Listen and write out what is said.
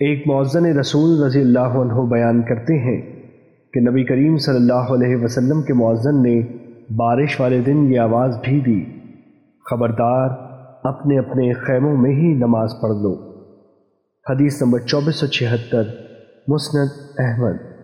ایک معزن رسول رضی اللہ عنہ بیان کرتے ہیں کہ نبی کریم صلی اللہ علیہ وسلم کے معزن نے بارش والے دن یہ آواز بھی دی، خبردار، اپنے اپنے خیموں میں ہی نماز پڑھ لو۔ حدیث نمبر چوبیس سو چھہتر، مسند احمد۔